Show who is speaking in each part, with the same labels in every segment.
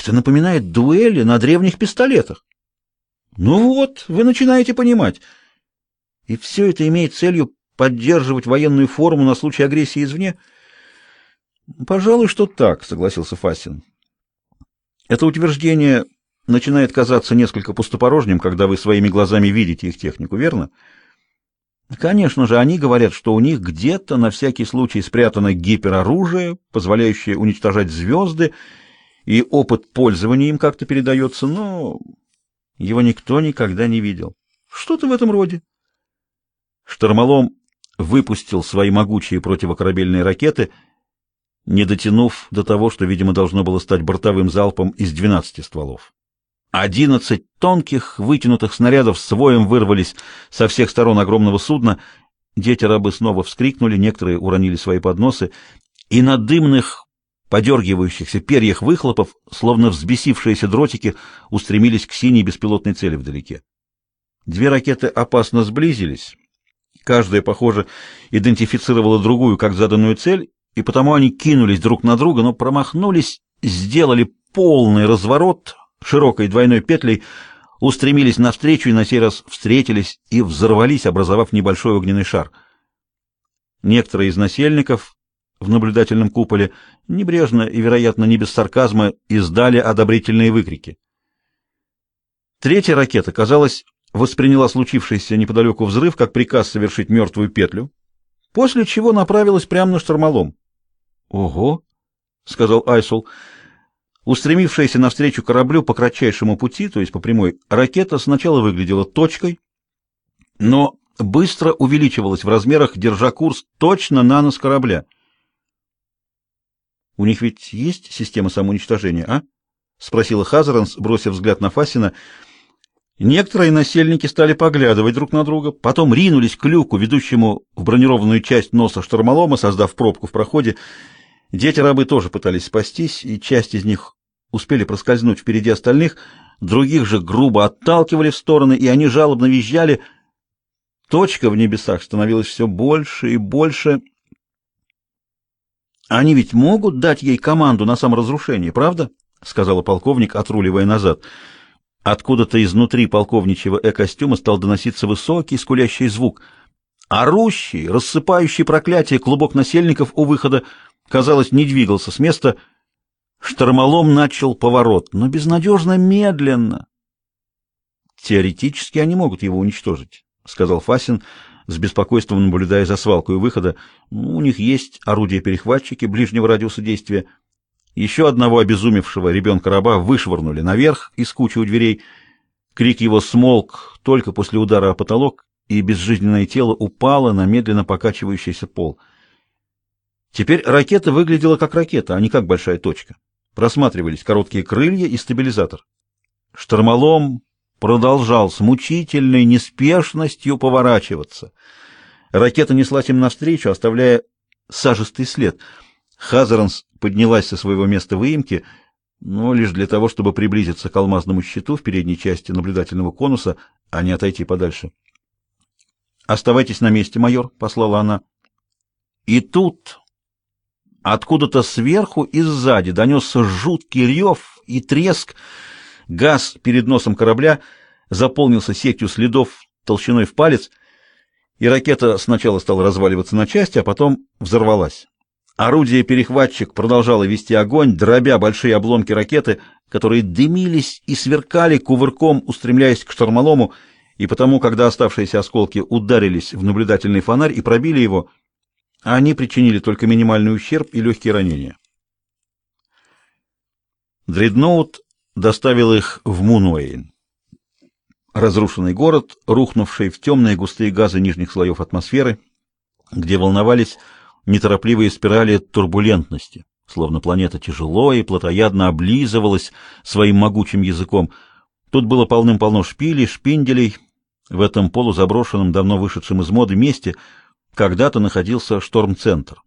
Speaker 1: Это напоминает дуэли на древних пистолетах. Ну вот, вы начинаете понимать. И все это имеет целью поддерживать военную форму на случай агрессии извне? Пожалуй, что так, согласился Фасин. Это утверждение начинает казаться несколько пустопорожним, когда вы своими глазами видите их технику, верно? Конечно же, они говорят, что у них где-то на всякий случай спрятано гипероружие, позволяющее уничтожать звезды, и опыт пользования им как-то передается, но его никто никогда не видел. Что-то в этом роде. Штормолом выпустил свои могучие противокорабельные ракеты, не дотянув до того, что, видимо, должно было стать бортовым залпом из 12 стволов. Одиннадцать тонких, вытянутых снарядов с воем вырвались со всех сторон огромного судна. Дети-рабы снова вскрикнули, некоторые уронили свои подносы, и на дымных, подергивающихся перьях выхлопов, словно взбесившиеся дротики, устремились к синей беспилотной цели вдалеке. Две ракеты опасно сблизились. Каждая, похоже, идентифицировала другую как заданную цель, и потому они кинулись друг на друга, но промахнулись, сделали полный разворот, широкой двойной петлей устремились навстречу и на сей раз встретились и взорвались, образовав небольшой огненный шар. Некоторые из насельников в наблюдательном куполе небрежно и, вероятно, не без сарказма издали одобрительные выкрики. Третья ракета, казалось, восприняла случившийся неподалеку взрыв как приказ совершить мертвую петлю, после чего направилась прямо на штормолом. «Ого!» — сказал Айсул — Устремившаяся навстречу кораблю по кратчайшему пути, то есть по прямой, ракета сначала выглядела точкой, но быстро увеличивалась в размерах, держа курс точно на нос корабля. «У них ведь есть система самоуничтожения, а?» — спросила Хазаранс, бросив взгляд на Фасина. Некоторые насельники стали поглядывать друг на друга, потом ринулись к люку, ведущему в бронированную часть носа штормолома, создав пробку в проходе, Дети-рабы тоже пытались спастись, и часть из них успели проскользнуть впереди остальных, других же грубо отталкивали в стороны, и они жалобно визжали. Точка в небесах становилась все больше и больше. Они ведь могут дать ей команду на саморазрушение, правда? сказала полковник, отруливая назад. Откуда-то изнутри полковничьего э-костюма стал доноситься высокий скулящий звук. Орущий, рассыпающий проклятие клубок насельников у выхода казалось, не двигался с места. Штормолом начал поворот, но безнадежно медленно. Теоретически они могут его уничтожить, сказал Фасин, с беспокойством наблюдая за свалкой выхода. Ну, у них есть орудия-перехватчики ближнего радиуса действия. Еще одного обезумевшего ребенка-раба вышвырнули наверх из кучи у дверей. Крик его смолк только после удара о потолок, и безжизненное тело упало на медленно покачивающийся пол — Теперь ракета выглядела как ракета, а не как большая точка. Просматривались короткие крылья и стабилизатор. Штормолом продолжал с мучительной неспешностью поворачиваться. Ракета неслась им навстречу, оставляя сажистый след. Хазаранс поднялась со своего места выемки, но лишь для того, чтобы приблизиться к алмазному щиту в передней части наблюдательного конуса, а не отойти подальше. «Оставайтесь на месте, майор», — послала она. И тут Откуда-то сверху и сзади донесся жуткий рев и треск. Газ перед носом корабля заполнился сетью следов толщиной в палец, и ракета сначала стала разваливаться на части, а потом взорвалась. Орудие-перехватчик продолжало вести огонь, дробя большие обломки ракеты, которые дымились и сверкали кувырком, устремляясь к штормолому, и потому, когда оставшиеся осколки ударились в наблюдательный фонарь и пробили его, они причинили только минимальный ущерб и легкие ранения. Дредноут доставил их в Мунуэйн. Разрушенный город, рухнувший в темные густые газы нижних слоев атмосферы, где волновались неторопливые спирали турбулентности, словно планета тяжело и плотоядно облизывалась своим могучим языком. Тут было полным-полно шпилей, шпинделей. В этом полузаброшенном, давно вышедшем из моды месте — когда-то находился шторм-центр.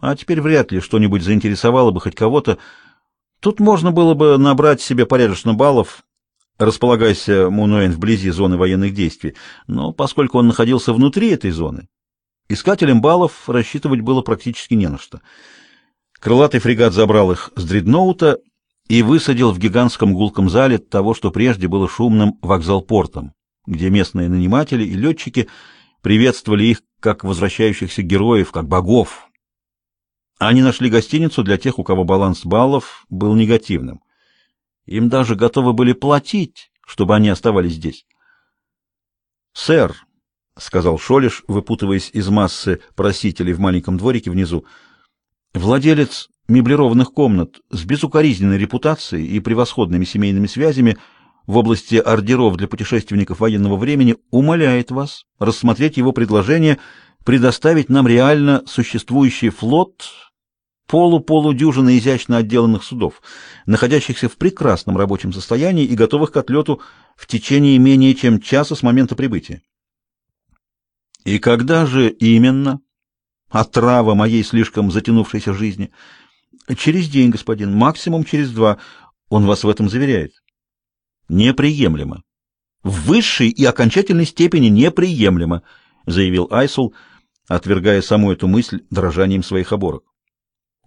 Speaker 1: А теперь вряд ли что-нибудь заинтересовало бы хоть кого-то. Тут можно было бы набрать себе порядочно баллов, располагайся Мунуэн вблизи зоны военных действий, но поскольку он находился внутри этой зоны, искателям баллов рассчитывать было практически не на что. Крылатый фрегат забрал их с дредноута и высадил в гигантском гулком зале того, что прежде было шумным вокзал-портом, где местные наниматели и летчики приветствовали их как возвращающихся героев, как богов. Они нашли гостиницу для тех, у кого баланс баллов был негативным. Им даже готовы были платить, чтобы они оставались здесь. «Сэр», — сказал Шолиш, выпутываясь из массы просителей в маленьком дворике внизу, — «владелец меблированных комнат с безукоризненной репутацией и превосходными семейными связями в области ордеров для путешественников военного времени умоляет вас рассмотреть его предложение предоставить нам реально существующий флот полу-полудюжины изящно отделанных судов, находящихся в прекрасном рабочем состоянии и готовых к отлету в течение менее чем часа с момента прибытия. И когда же именно отрава моей слишком затянувшейся жизни – Через день, господин, максимум через два. Он вас в этом заверяет. Неприемлемо. В высшей и окончательной степени неприемлемо, заявил Айсул, отвергая саму эту мысль дрожанием своих оборок.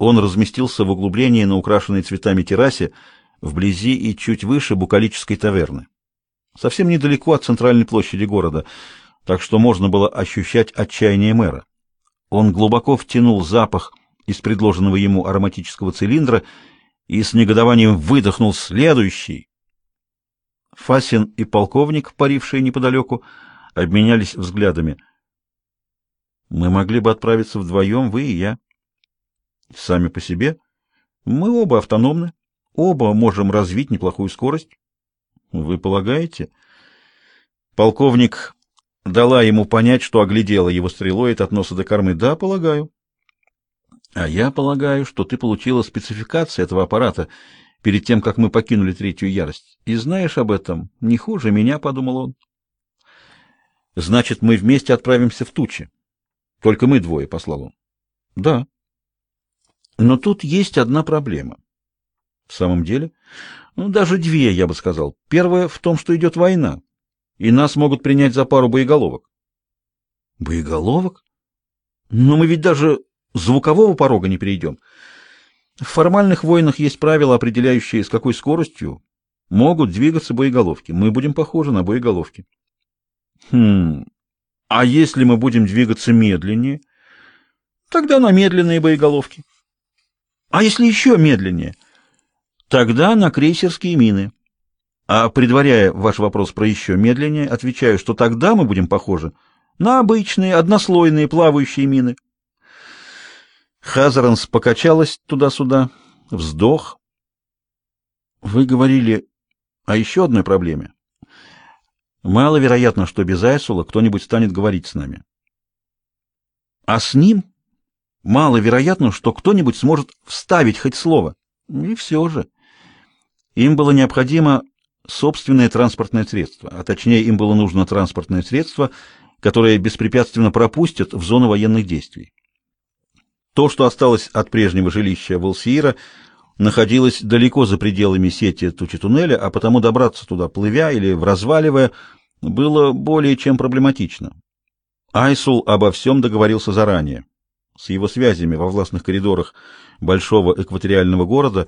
Speaker 1: Он разместился в углублении на украшенной цветами террасе вблизи и чуть выше букалической таверны. Совсем недалеко от центральной площади города, так что можно было ощущать отчаяние мэра. Он глубоко втянул запах из предложенного ему ароматического цилиндра и с негодованием выдохнул следующий. Фасин и полковник, парившие неподалеку, обменялись взглядами. «Мы могли бы отправиться вдвоем, вы и я. Сами по себе. Мы оба автономны, оба можем развить неплохую скорость. Вы полагаете?» Полковник дала ему понять, что оглядела его стрелой от носа до кормы. «Да, полагаю». А я полагаю, что ты получила спецификации этого аппарата перед тем, как мы покинули третью ярость. И знаешь об этом не хуже меня, подумал он. Значит, мы вместе отправимся в тучи. Только мы двое, послал он. Да. Но тут есть одна проблема. В самом деле, ну даже две, я бы сказал. Первая в том, что идет война, и нас могут принять за пару боеголовок. Боеголовок? Но мы ведь даже звукового порога не перейдем. В формальных войнах есть правила, определяющие, с какой скоростью могут двигаться боеголовки. Мы будем похожи на боеголовки. Хм. А если мы будем двигаться медленнее? Тогда на медленные боеголовки. А если еще медленнее? Тогда на крейсерские мины. А предваряя ваш вопрос про еще медленнее, отвечаю, что тогда мы будем похожи на обычные однослойные плавающие мины. Хазаранс покачалась туда-сюда, вздох. Вы говорили о еще одной проблеме. Маловероятно, что без Айсула кто-нибудь станет говорить с нами. А с ним маловероятно, что кто-нибудь сможет вставить хоть слово. И все же. Им было необходимо собственное транспортное средство, а точнее им было нужно транспортное средство, которое беспрепятственно пропустит в зону военных действий. То, что осталось от прежнего жилища Волсиира, находилось далеко за пределами сети тучи-туннеля, а потому добраться туда, плывя или разваливая, было более чем проблематично. Айсул обо всем договорился заранее. С его связями во властных коридорах большого экваториального города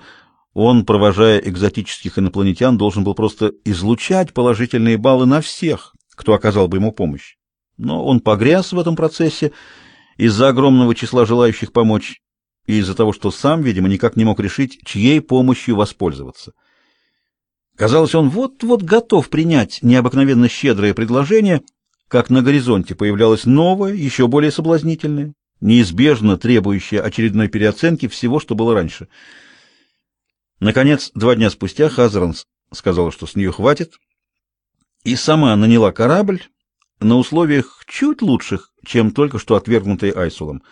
Speaker 1: он, провожая экзотических инопланетян, должен был просто излучать положительные баллы на всех, кто оказал бы ему помощь. Но он погряз в этом процессе из-за огромного числа желающих помочь и из-за того, что сам, видимо, никак не мог решить, чьей помощью воспользоваться. Казалось, он вот-вот готов принять необыкновенно щедрое предложение, как на горизонте появлялось новое, еще более соблазнительное, неизбежно требующее очередной переоценки всего, что было раньше. Наконец, два дня спустя Хазранс сказала, что с нее хватит, и сама наняла корабль на условиях чуть лучших, чем только что отвергнутый Айсулом.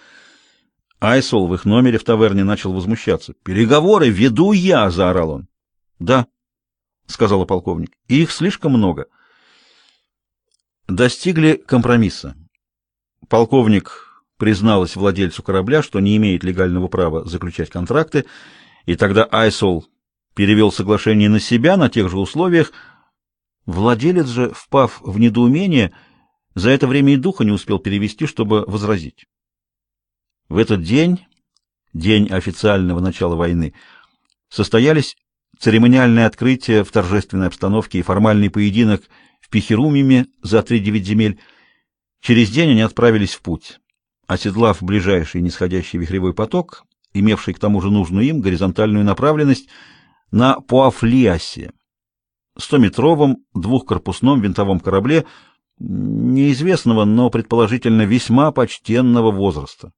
Speaker 1: Айсул в их номере в таверне начал возмущаться. «Переговоры веду я!» — заорал он. «Да», — сказала полковник, — «и их слишком много». Достигли компромисса. Полковник призналась владельцу корабля, что не имеет легального права заключать контракты, и тогда Айсул перевел соглашение на себя на тех же условиях. Владелец же, впав в недоумение, — за это время и духа не успел перевести, чтобы возразить. В этот день, день официального начала войны, состоялись церемониальное открытие в торжественной обстановке и формальный поединок в Пихерумиме за три-девять земель. Через день они отправились в путь, оседлав ближайший нисходящий вихревой поток, имевший к тому же нужную им горизонтальную направленность, на Пуафлиасе, стометровом двухкорпусном винтовом корабле неизвестного, но предположительно весьма почтенного возраста.